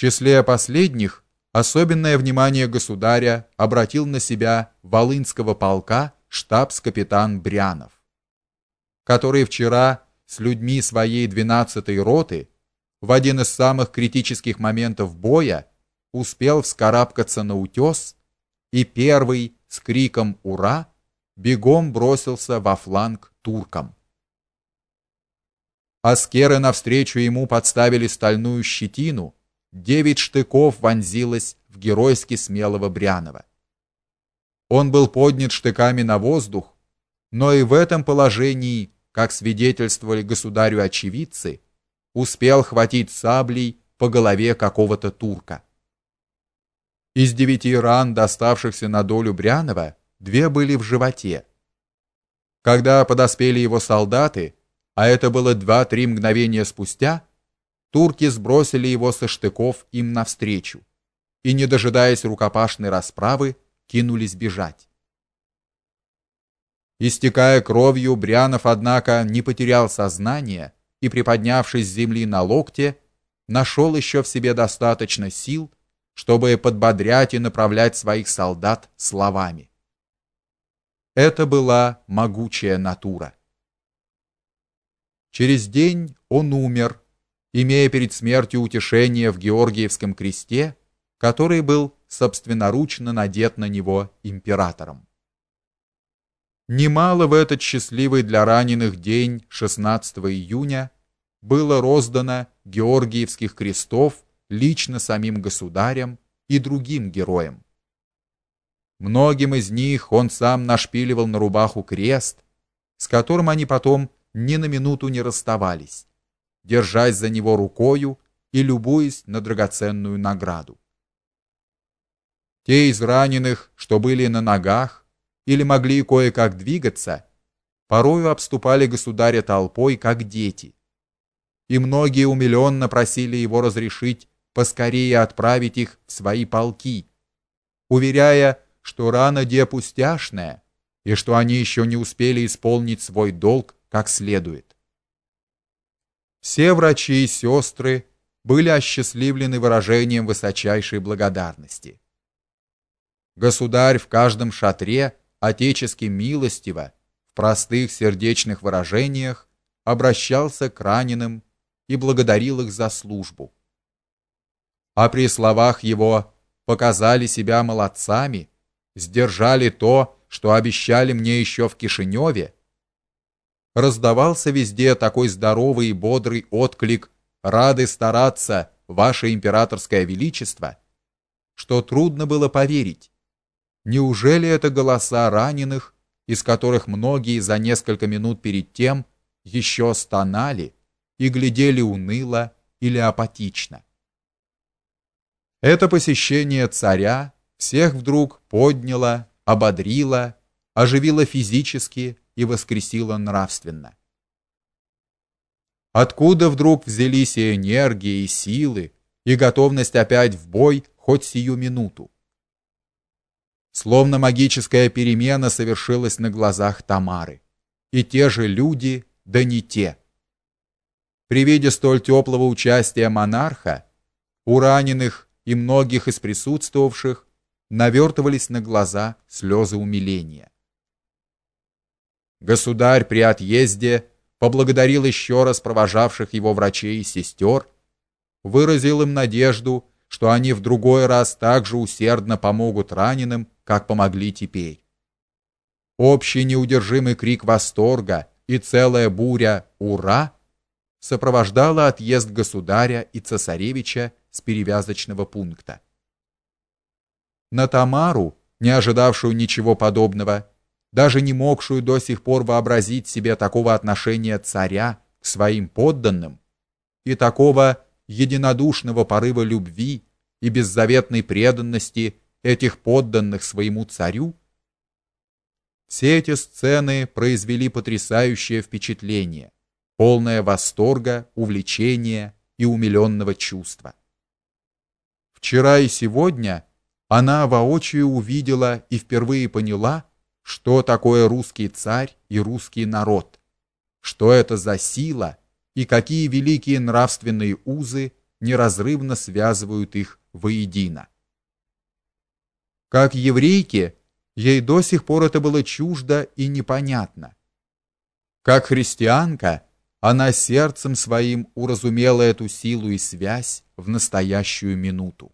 числе последних особенное внимание государя обратил на себя Волынского полка штабс-капитан Брянов, который вчера с людьми своей 12-й роты в один из самых критических моментов боя успел вскарабкаться на утес и первый с криком ура бегом бросился во фланг туркам. Аскеры навстречу ему подставили стальную щетину, девять штыков вонзилось в геройски смелого Брянова. Он был поднят штыками на воздух, но и в этом положении, как свидетельствовали государю очевидцы, успел хватить саблей по голове какого-то турка. Из девяти ран, доставшихся на долю Брянова, две были в животе. Когда подоспели его солдаты, а это было два-три мгновения спустя, турки сбросили его со штыков им навстречу и, не дожидаясь рукопашной расправы, кинулись бежать. Истекая кровью, Брянов, однако, не потерял сознание и, приподнявшись с земли на локте, нашел еще в себе достаточно сил, чтобы подбодрять и направлять своих солдат словами. Это была могучая натура. Через день он умер, имея перед смертью утешение в Георгиевском кресте, который был собственноручно надет на него императором. Немало в этот счастливый для раненых день 16 июня было роздано Георгиевских крестов лично самим государем и другим героям. Многим из них он сам нашпиливал на рубаху крест, с которым они потом ни на минуту не расставались, держась за него рукою и любуясь на драгоценную награду. Те из раненых, что были на ногах или могли кое-как двигаться, порою обступали государя толпой, как дети. И многие умиленно просили его разрешить поскорее отправить их в свои полки, уверяя, что рана де пустяшная и что они еще не успели исполнить свой долг как следует. Все врачи и сестры были осчастливлены выражением высочайшей благодарности. Государь в каждом шатре отечески милостиво, в простых сердечных выражениях обращался к раненым и благодарил их за службу а при словах его показали себя молодцами, сдержали то, что обещали мне еще в Кишиневе, раздавался везде такой здоровый и бодрый отклик «Рады стараться, ваше императорское величество», что трудно было поверить. Неужели это голоса раненых, из которых многие за несколько минут перед тем еще стонали и глядели уныло или апатично? Это посещение царя всех вдруг подняло, ободрило, оживило физически и воскресило нравственно. Откуда вдруг взялись и энергия, и силы, и готовность опять в бой хоть сию минуту? Словно магическая перемена совершилась на глазах Тамары. И те же люди, да не те. При виде столь теплого участия монарха у раненых и многих из присутствовавших навертывались на глаза слезы умиления. Государь при отъезде поблагодарил еще раз провожавших его врачей и сестер, выразил им надежду, что они в другой раз так же усердно помогут раненым, как помогли теперь. Общий неудержимый крик восторга и целая буря «Ура!» сопровождала отъезд государя и цесаревича с перевязочного пункта. На Тамару, не ожидавшую ничего подобного, даже не могшую до сих пор вообразить себе такого отношения царя к своим подданным и такого единодушного порыва любви и беззаветной преданности этих подданных своему царю, все эти сцены произвели потрясающее впечатление, полное восторга, увлечения и умиленного чувства. Вчера и сегодня она воочию увидела и впервые поняла, что такое русский царь и русский народ, что это за сила и какие великие нравственные узы неразрывно связывают их воедино. Как еврейке, ей до сих пор это было чуждо и непонятно. Как христианка, она сердцем своим уразумела эту силу и связь в настоящую минуту.